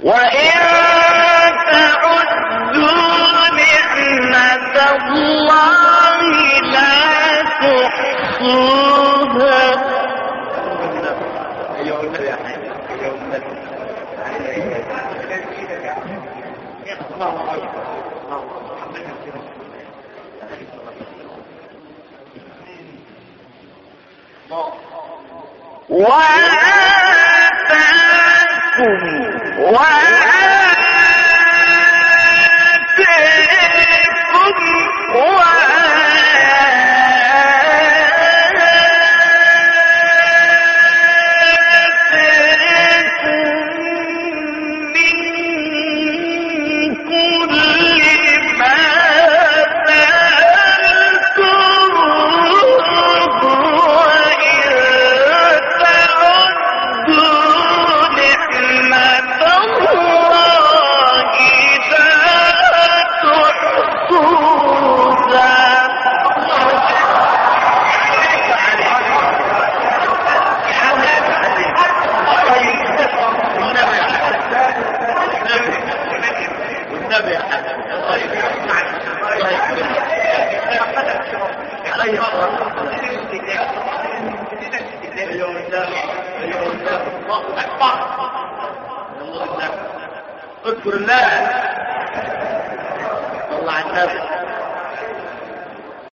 وإن تعدوا نعمة الله لا تحصوها تم وہ تیرے اذكر الله الله عن